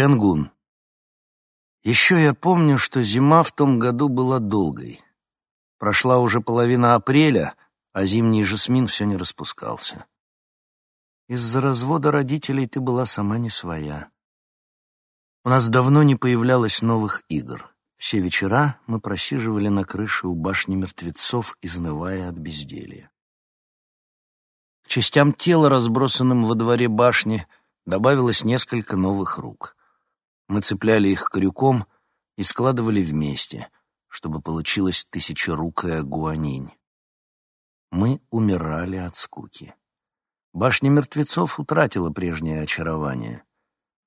Чангун. Еще я помню, что зима в том году была долгой. Прошла уже половина апреля, а зимний жасмин все не распускался. Из-за развода родителей ты была сама не своя. У нас давно не появлялось новых игр. Все вечера мы просиживали на крыше у башни мертвецов, изнывая от безделья. К частям тела, разбросанным во дворе башни, добавилось несколько новых рук. Мы цепляли их крюком и складывали вместе, чтобы получилась тысячерукая гуанинь. Мы умирали от скуки. Башня мертвецов утратила прежнее очарование.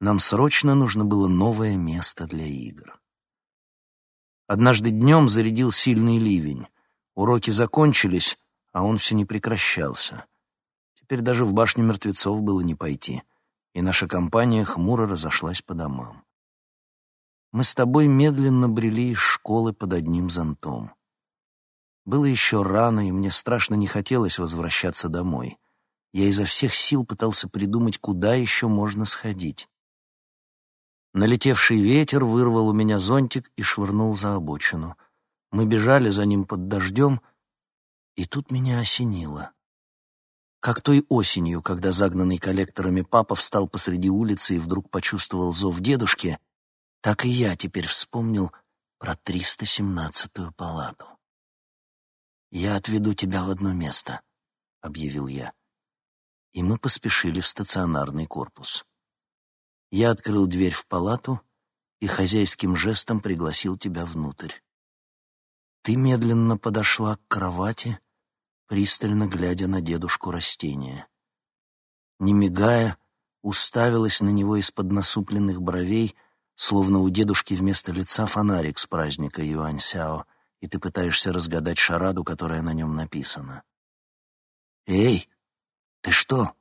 Нам срочно нужно было новое место для игр. Однажды днем зарядил сильный ливень. Уроки закончились, а он все не прекращался. Теперь даже в башню мертвецов было не пойти, и наша компания хмуро разошлась по домам. Мы с тобой медленно брели из школы под одним зонтом. Было еще рано, и мне страшно не хотелось возвращаться домой. Я изо всех сил пытался придумать, куда еще можно сходить. Налетевший ветер вырвал у меня зонтик и швырнул за обочину. Мы бежали за ним под дождем, и тут меня осенило. Как той осенью, когда загнанный коллекторами папа встал посреди улицы и вдруг почувствовал зов дедушки, так и я теперь вспомнил про 317-ю палату. «Я отведу тебя в одно место», — объявил я и мы поспешили в стационарный корпус. Я открыл дверь в палату и хозяйским жестом пригласил тебя внутрь. Ты медленно подошла к кровати, пристально глядя на дедушку растения. Не мигая, уставилась на него из-под насупленных бровей, словно у дедушки вместо лица фонарик с праздника Юаньсяо, и ты пытаешься разгадать шараду, которая на нем написана. «Эй!» «Ты что?»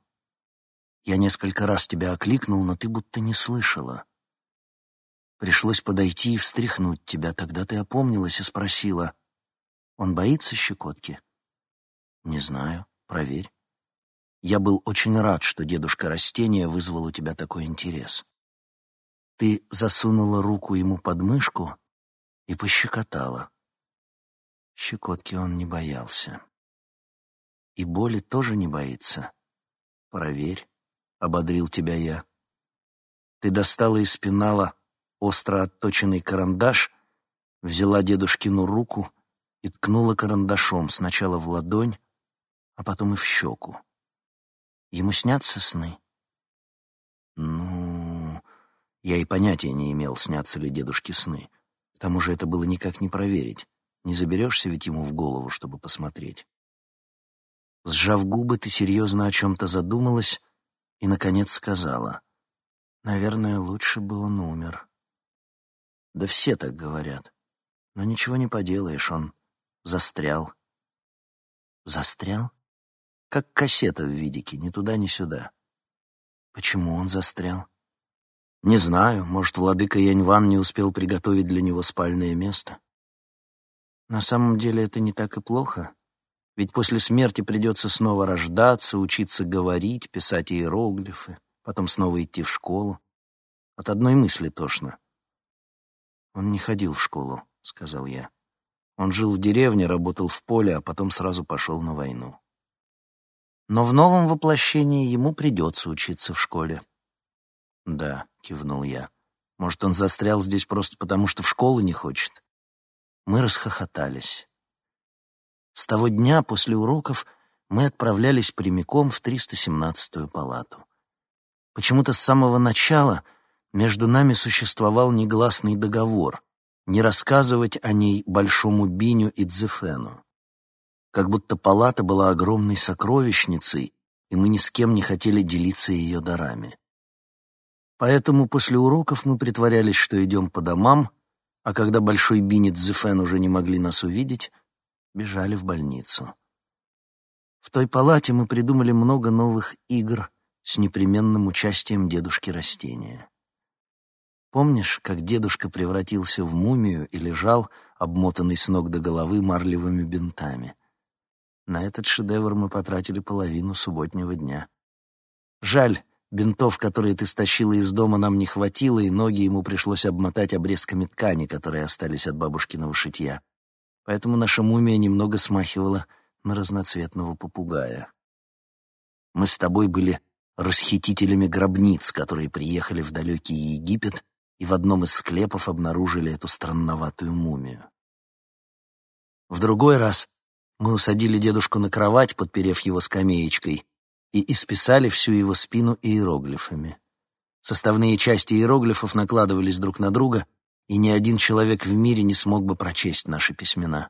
Я несколько раз тебя окликнул, но ты будто не слышала. Пришлось подойти и встряхнуть тебя. Тогда ты опомнилась и спросила. «Он боится щекотки?» «Не знаю. Проверь». Я был очень рад, что дедушка растения вызвал у тебя такой интерес. Ты засунула руку ему под мышку и пощекотала. Щекотки он не боялся. И боли тоже не боится. Проверь, — ободрил тебя я. Ты достала из пенала остро отточенный карандаш, взяла дедушкину руку и ткнула карандашом сначала в ладонь, а потом и в щеку. Ему снятся сны? Ну, я и понятия не имел, снятся ли дедушке сны. К тому же это было никак не проверить. Не заберешься ведь ему в голову, чтобы посмотреть. Сжав губы, ты серьезно о чем-то задумалась и, наконец, сказала. «Наверное, лучше бы он умер». Да все так говорят. Но ничего не поделаешь, он застрял. Застрял? Как кассета в видике, ни туда, ни сюда. Почему он застрял? Не знаю, может, владыка Яньван не успел приготовить для него спальное место. На самом деле это не так и плохо. Ведь после смерти придется снова рождаться, учиться говорить, писать иероглифы, потом снова идти в школу. От одной мысли тошно. «Он не ходил в школу», — сказал я. «Он жил в деревне, работал в поле, а потом сразу пошел на войну. Но в новом воплощении ему придется учиться в школе». «Да», — кивнул я. «Может, он застрял здесь просто потому, что в школу не хочет?» Мы расхохотались. С того дня после уроков мы отправлялись прямиком в 317-ю палату. Почему-то с самого начала между нами существовал негласный договор не рассказывать о ней Большому Биню и Дзефену. Как будто палата была огромной сокровищницей, и мы ни с кем не хотели делиться ее дарами. Поэтому после уроков мы притворялись, что идем по домам, а когда Большой Бин и Дзефен уже не могли нас увидеть, бежали в больницу. В той палате мы придумали много новых игр с непременным участием дедушки растения. Помнишь, как дедушка превратился в мумию и лежал, обмотанный с ног до головы марлевыми бинтами? На этот шедевр мы потратили половину субботнего дня. Жаль, Бинтов, которые ты стащила из дома, нам не хватило, и ноги ему пришлось обмотать обрезками ткани, которые остались от бабушкиного шитья. Поэтому наша мумия немного смахивала на разноцветного попугая. Мы с тобой были расхитителями гробниц, которые приехали в далекий Египет и в одном из склепов обнаружили эту странноватую мумию. В другой раз мы усадили дедушку на кровать, подперев его скамеечкой, и исписали всю его спину иероглифами. Составные части иероглифов накладывались друг на друга, и ни один человек в мире не смог бы прочесть наши письмена.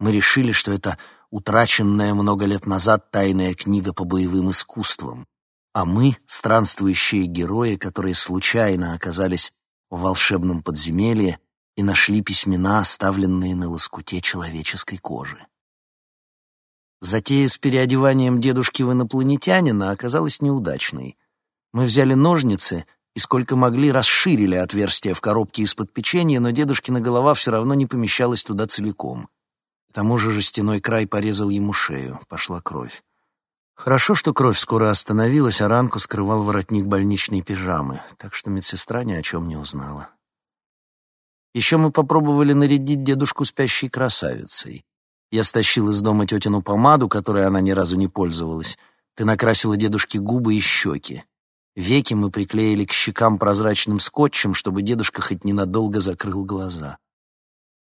Мы решили, что это утраченная много лет назад тайная книга по боевым искусствам, а мы — странствующие герои, которые случайно оказались в волшебном подземелье и нашли письмена, оставленные на лоскуте человеческой кожи. Затея с переодеванием дедушки в инопланетянина оказалась неудачной. Мы взяли ножницы и сколько могли расширили отверстие в коробке из-под печенья, но дедушкина голова все равно не помещалась туда целиком. К тому же жестяной край порезал ему шею, пошла кровь. Хорошо, что кровь скоро остановилась, а ранку скрывал воротник больничной пижамы, так что медсестра ни о чем не узнала. Еще мы попробовали нарядить дедушку спящей красавицей. Я стащил из дома тетину помаду, которой она ни разу не пользовалась. Ты накрасила дедушке губы и щеки. Веки мы приклеили к щекам прозрачным скотчем, чтобы дедушка хоть ненадолго закрыл глаза.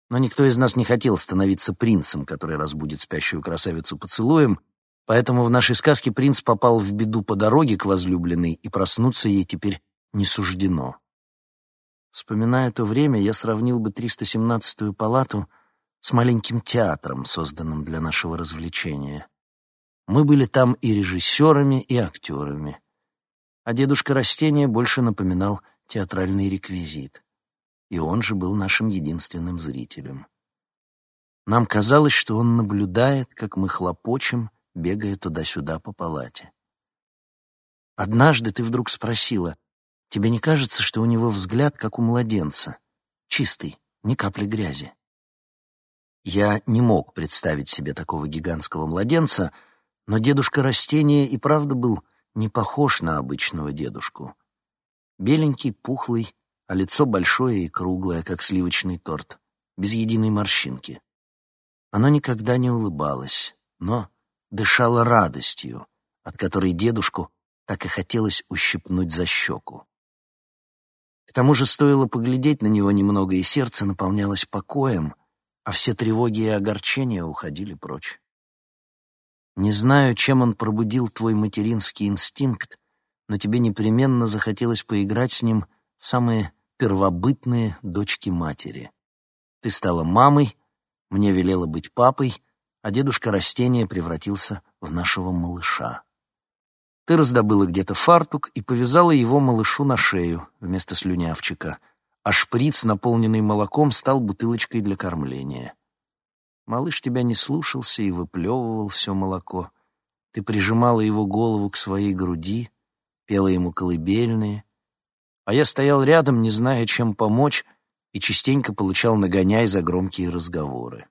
Но никто из нас не хотел становиться принцем, который разбудит спящую красавицу поцелуем, поэтому в нашей сказке принц попал в беду по дороге к возлюбленной, и проснуться ей теперь не суждено. Вспоминая то время, я сравнил бы 317-ю палату — с маленьким театром, созданным для нашего развлечения. Мы были там и режиссерами, и актерами. А дедушка растения больше напоминал театральный реквизит. И он же был нашим единственным зрителем. Нам казалось, что он наблюдает, как мы хлопочем, бегая туда-сюда по палате. Однажды ты вдруг спросила, тебе не кажется, что у него взгляд, как у младенца? Чистый, ни капли грязи. Я не мог представить себе такого гигантского младенца, но дедушка растения и правда был не похож на обычного дедушку. Беленький, пухлый, а лицо большое и круглое, как сливочный торт, без единой морщинки. Оно никогда не улыбалось, но дышало радостью, от которой дедушку так и хотелось ущипнуть за щеку. К тому же стоило поглядеть на него немного, и сердце наполнялось покоем — а все тревоги и огорчения уходили прочь. Не знаю, чем он пробудил твой материнский инстинкт, но тебе непременно захотелось поиграть с ним в самые первобытные дочки матери. Ты стала мамой, мне велела быть папой, а дедушка растения превратился в нашего малыша. Ты раздобыла где-то фартук и повязала его малышу на шею вместо слюнявчика — а шприц, наполненный молоком, стал бутылочкой для кормления. Малыш тебя не слушался и выплевывал все молоко. Ты прижимала его голову к своей груди, пела ему колыбельные, а я стоял рядом, не зная, чем помочь, и частенько получал нагоняй за громкие разговоры.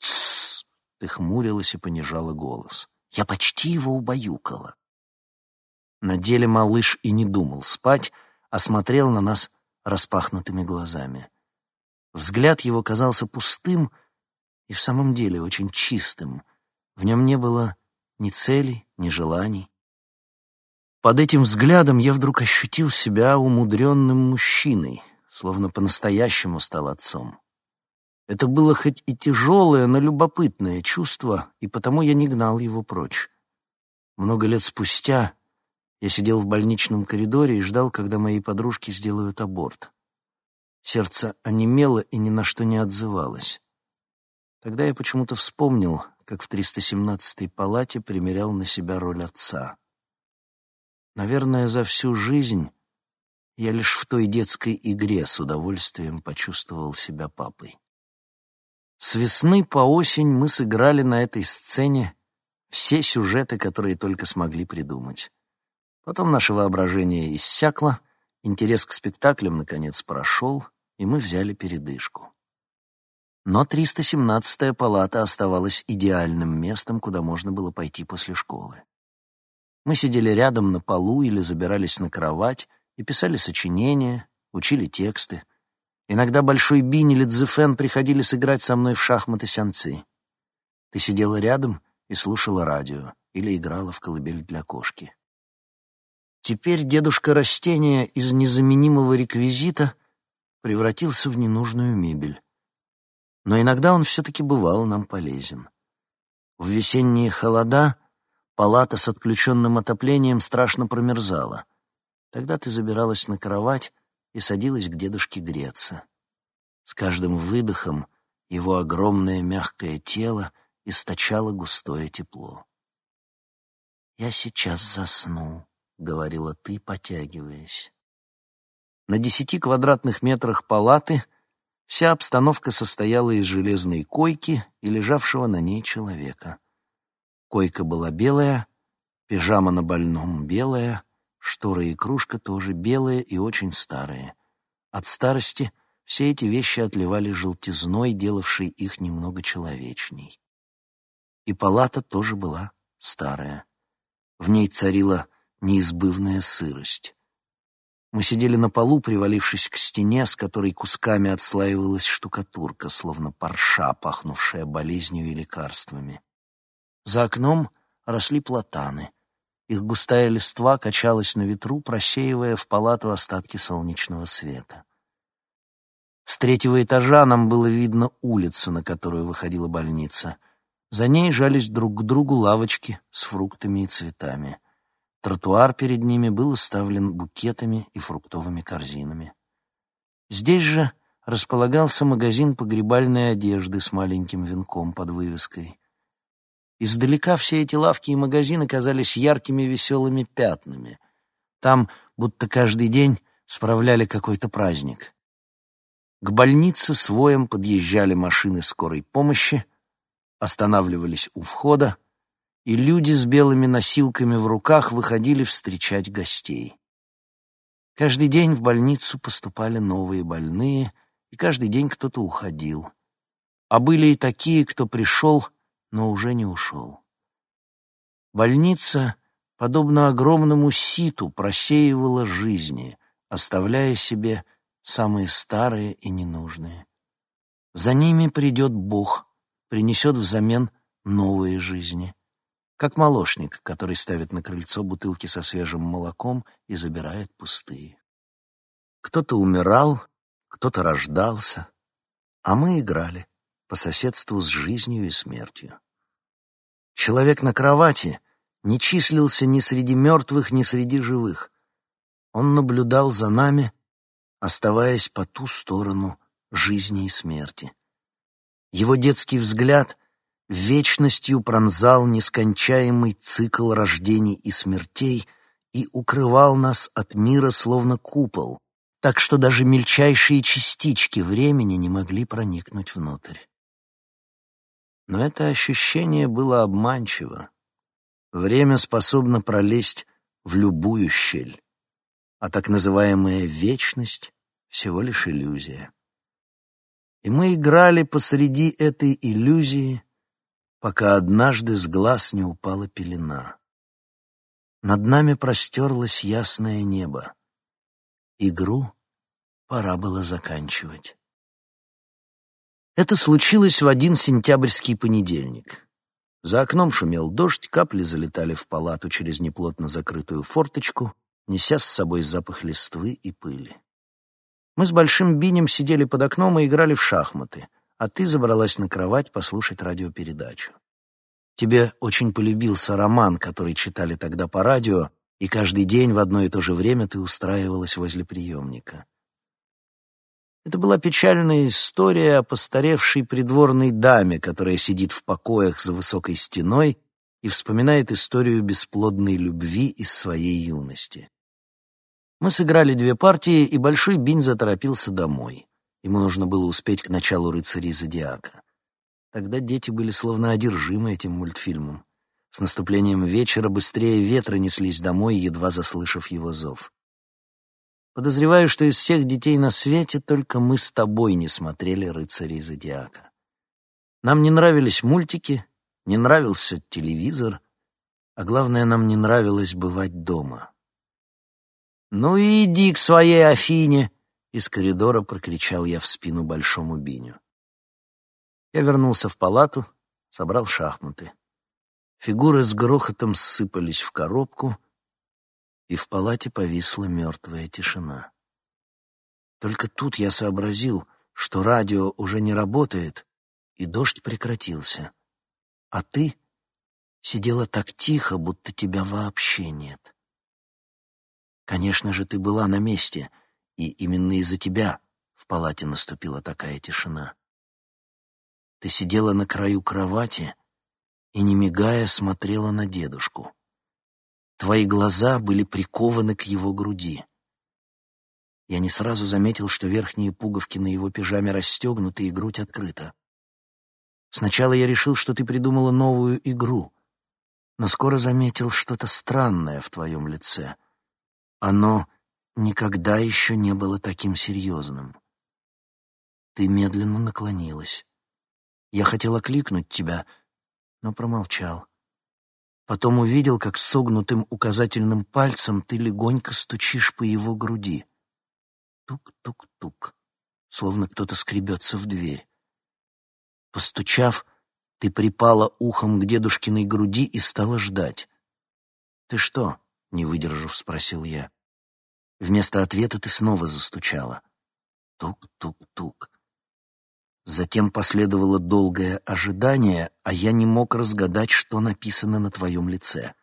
«Тссс!» — ты хмурилась и понижала голос. Я почти его убаюкала. На деле малыш и не думал спать, а смотрел на нас распахнутыми глазами. Взгляд его казался пустым и в самом деле очень чистым. В нем не было ни целей, ни желаний. Под этим взглядом я вдруг ощутил себя умудренным мужчиной, словно по-настоящему стал отцом. Это было хоть и тяжелое, но любопытное чувство, и потому я не гнал его прочь. Много лет спустя я сидел в больничном коридоре и ждал, когда мои подружки сделают аборт. Сердце онемело и ни на что не отзывалось. Тогда я почему-то вспомнил, как в 317-й палате примерял на себя роль отца. Наверное, за всю жизнь я лишь в той детской игре с удовольствием почувствовал себя папой. С весны по осень мы сыграли на этой сцене все сюжеты, которые только смогли придумать. Потом наше воображение иссякло, интерес к спектаклям, наконец, прошел, и мы взяли передышку. Но 317-я палата оставалась идеальным местом, куда можно было пойти после школы. Мы сидели рядом на полу или забирались на кровать и писали сочинения, учили тексты. Иногда Большой Бин или Цзефен приходили сыграть со мной в шахматы сянцы. Ты сидела рядом и слушала радио или играла в колыбель для кошки. Теперь дедушка растения из незаменимого реквизита превратился в ненужную мебель. Но иногда он все-таки бывал нам полезен. В весенние холода палата с отключенным отоплением страшно промерзала. Тогда ты забиралась на кровать и садилась к дедушке греться. С каждым выдохом его огромное мягкое тело источало густое тепло. «Я сейчас засну», — говорила ты, потягиваясь. На десяти квадратных метрах палаты вся обстановка состояла из железной койки и лежавшего на ней человека. Койка была белая, пижама на больном белая, шторы и кружка тоже белые и очень старые. От старости все эти вещи отливали желтизной, делавшей их немного человечней. И палата тоже была старая. В ней царила неизбывная сырость. Мы сидели на полу, привалившись к стене, с которой кусками отслаивалась штукатурка, словно парша, пахнувшая болезнью и лекарствами. За окном росли платаны. Их густая листва качалась на ветру, просеивая в палату остатки солнечного света. С третьего этажа нам было видно улицу, на которую выходила больница. За ней жались друг к другу лавочки с фруктами и цветами. Тротуар перед ними был уставлен букетами и фруктовыми корзинами. Здесь же располагался магазин погребальной одежды с маленьким венком под вывеской. Издалека все эти лавки и магазины казались яркими веселыми пятнами. Там будто каждый день справляли какой-то праздник. К больнице с воем подъезжали машины скорой помощи, останавливались у входа, и люди с белыми носилками в руках выходили встречать гостей. Каждый день в больницу поступали новые больные, и каждый день кто-то уходил. А были и такие, кто пришел, но уже не ушел. Больница, подобно огромному ситу, просеивала жизни, оставляя себе самые старые и ненужные. За ними придет Бог, принесет взамен новые жизни — как молочник, который ставит на крыльцо бутылки со свежим молоком и забирает пустые. Кто-то умирал, кто-то рождался, а мы играли по соседству с жизнью и смертью. Человек на кровати не числился ни среди мертвых, ни среди живых. Он наблюдал за нами, оставаясь по ту сторону жизни и смерти. Его детский взгляд вечностью пронзал нескончаемый цикл рождений и смертей и укрывал нас от мира словно купол, так что даже мельчайшие частички времени не могли проникнуть внутрь. Но это ощущение было обманчиво. Время способно пролезть в любую щель, а так называемая вечность — всего лишь иллюзия. И мы играли посреди этой иллюзии — пока однажды с глаз не упала пелена. Над нами простерлось ясное небо. Игру пора было заканчивать. Это случилось в один сентябрьский понедельник. За окном шумел дождь, капли залетали в палату через неплотно закрытую форточку, неся с собой запах листвы и пыли. Мы с Большим Бинем сидели под окном и играли в шахматы — а ты забралась на кровать послушать радиопередачу. Тебе очень полюбился роман, который читали тогда по радио, и каждый день в одно и то же время ты устраивалась возле приемника. Это была печальная история о постаревшей придворной даме, которая сидит в покоях за высокой стеной и вспоминает историю бесплодной любви из своей юности. Мы сыграли две партии, и Большой Бинь заторопился домой. Ему нужно было успеть к началу «Рыцарей Зодиака». Тогда дети были словно одержимы этим мультфильмом. С наступлением вечера быстрее ветра неслись домой, едва заслышав его зов. Подозреваю, что из всех детей на свете только мы с тобой не смотрели «Рыцарей Зодиака». Нам не нравились мультики, не нравился телевизор, А главное, нам не нравилось бывать дома. «Ну и иди к своей Афине!» — из коридора прокричал я в спину большому Биню. Я вернулся в палату, собрал шахматы. Фигуры с грохотом ссыпались в коробку, и в палате повисла мертвая тишина. Только тут я сообразил, что радио уже не работает, и дождь прекратился. А ты сидела так тихо, будто тебя вообще нет. Конечно же, ты была на месте, и именно из-за тебя в палате наступила такая тишина. Ты сидела на краю кровати и, не мигая, смотрела на дедушку. Твои глаза были прикованы к его груди. Я не сразу заметил, что верхние пуговки на его пижаме расстегнуты и грудь открыта. Сначала я решил, что ты придумала новую игру, но скоро заметил что-то странное в твоем лице. Оно никогда еще не было таким серьезным. Ты медленно наклонилась. Я хотел окликнуть тебя, но промолчал. Потом увидел, как согнутым указательным пальцем ты легонько стучишь по его груди. Тук-тук-тук, словно кто-то скребется в дверь. Постучав, ты припала ухом к дедушкиной груди и стала ждать. «Ты что?» — не выдержав, спросил я. Вместо ответа ты снова застучала. Тук-тук-тук. Затем последовало долгое ожидание, а я не мог разгадать, что написано на твоем лице.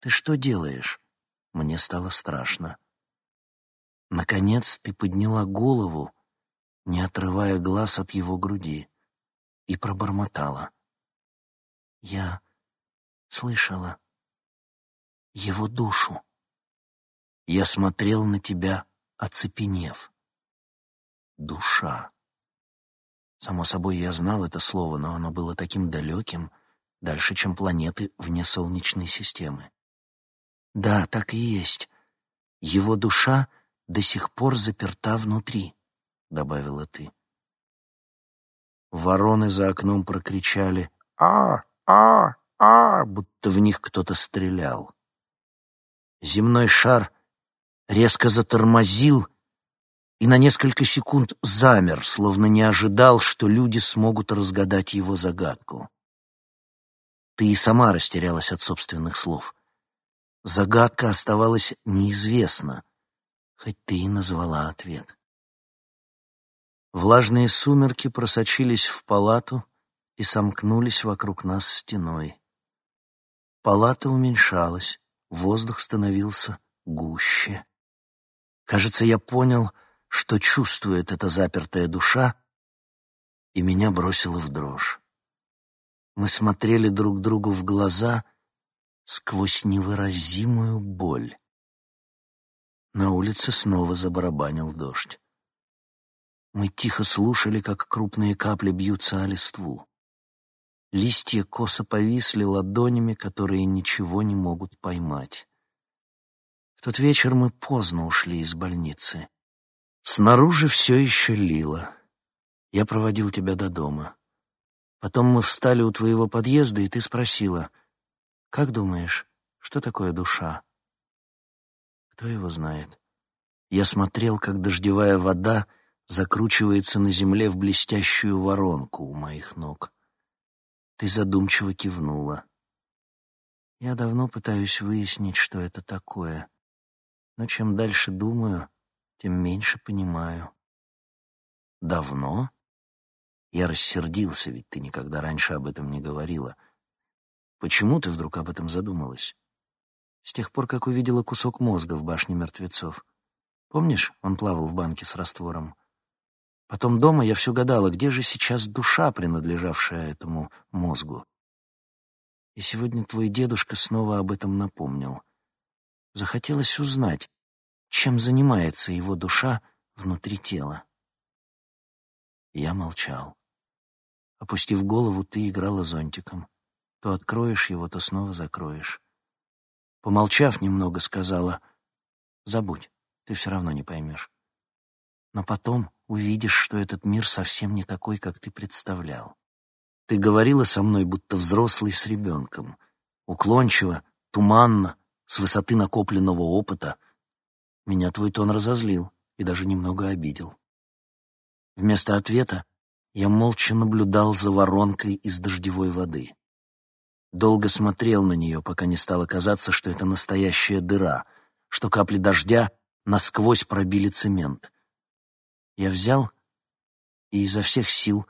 «Ты что делаешь?» Мне стало страшно. Наконец ты подняла голову, не отрывая глаз от его груди, и пробормотала. Я слышала его душу. Я смотрел на тебя, оцепенев. Душа. Само собой, я знал это слово, но оно было таким далеким, дальше, чем планеты вне Солнечной системы. Да, так и есть. Его душа до сих пор заперта внутри, — добавила ты. Вороны за окном прокричали «А! А! А!», будто в них кто-то стрелял. Земной шар резко затормозил и на несколько секунд замер, словно не ожидал, что люди смогут разгадать его загадку. Ты и сама растерялась от собственных слов. Загадка оставалась неизвестна, хоть ты и назвала ответ. Влажные сумерки просочились в палату и сомкнулись вокруг нас стеной. Палата уменьшалась, воздух становился гуще. Кажется, я понял, что чувствует эта запертая душа, и меня бросило в дрожь. Мы смотрели друг другу в глаза сквозь невыразимую боль. На улице снова забарабанил дождь. Мы тихо слушали, как крупные капли бьются о листву. Листья косо повисли ладонями, которые ничего не могут поймать. В тот вечер мы поздно ушли из больницы. Снаружи все еще лило. Я проводил тебя до дома. Потом мы встали у твоего подъезда, и ты спросила, «Как думаешь, что такое душа?» Кто его знает? Я смотрел, как дождевая вода закручивается на земле в блестящую воронку у моих ног. Ты задумчиво кивнула. Я давно пытаюсь выяснить, что это такое, но чем дальше думаю, тем меньше понимаю. Давно? Я рассердился, ведь ты никогда раньше об этом не говорила. Почему ты вдруг об этом задумалась? С тех пор, как увидела кусок мозга в башне мертвецов. Помнишь, он плавал в банке с раствором? Потом дома я все гадала, где же сейчас душа, принадлежавшая этому мозгу. И сегодня твой дедушка снова об этом напомнил. Захотелось узнать, чем занимается его душа внутри тела. Я молчал. Опустив голову, ты играла зонтиком. То откроешь его, то снова закроешь. Помолчав немного, сказала, «Забудь, ты все равно не поймешь. Но потом увидишь, что этот мир совсем не такой, как ты представлял. Ты говорила со мной, будто взрослый с ребенком. Уклончиво, туманно, с высоты накопленного опыта. Меня твой тон разозлил и даже немного обидел. Вместо ответа я молча наблюдал за воронкой из дождевой воды. Долго смотрел на нее, пока не стало казаться, что это настоящая дыра, что капли дождя насквозь пробили цемент. Я взял и изо всех сил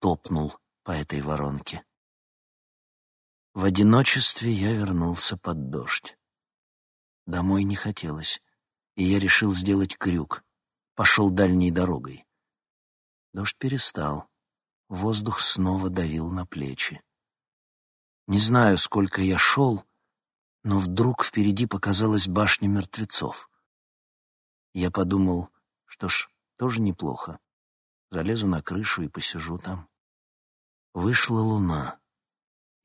топнул по этой воронке. В одиночестве я вернулся под дождь. Домой не хотелось, и я решил сделать крюк. Пошел дальней дорогой. Дождь перестал. Воздух снова давил на плечи. Не знаю, сколько я шел, но вдруг впереди показалась башня мертвецов. Я подумал, что ж, тоже неплохо. Залезу на крышу и посижу там. Вышла луна.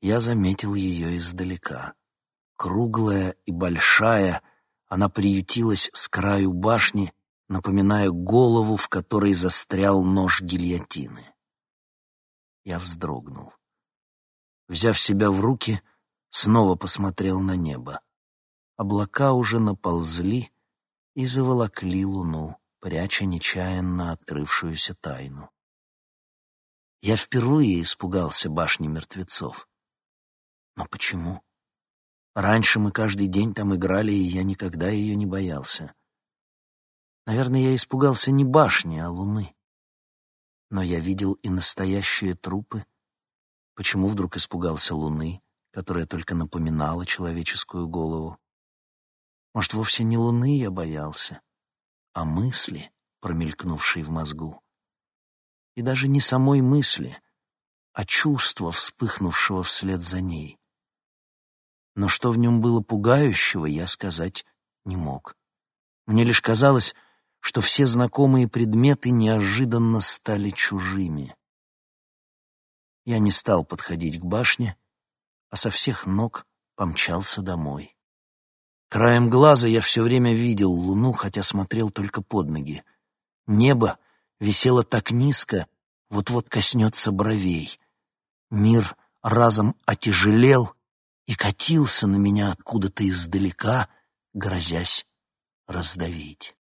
Я заметил ее издалека. Круглая и большая, она приютилась с краю башни, напоминая голову, в которой застрял нож гильотины. Я вздрогнул. Взяв себя в руки, снова посмотрел на небо. Облака уже наползли и заволокли луну, пряча нечаянно открывшуюся тайну. Я впервые испугался башни мертвецов. Но почему? Раньше мы каждый день там играли, и я никогда ее не боялся. Наверное, я испугался не башни, а луны. Но я видел и настоящие трупы, Почему вдруг испугался луны, которая только напоминала человеческую голову? Может, вовсе не луны я боялся, а мысли, промелькнувшей в мозгу. И даже не самой мысли, а чувства, вспыхнувшего вслед за ней. Но что в нем было пугающего, я сказать не мог. Мне лишь казалось, что все знакомые предметы неожиданно стали чужими. Я не стал подходить к башне, а со всех ног помчался домой. Краем глаза я все время видел луну, хотя смотрел только под ноги. Небо висело так низко, вот-вот коснется бровей. Мир разом отяжелел и катился на меня откуда-то издалека, грозясь раздавить.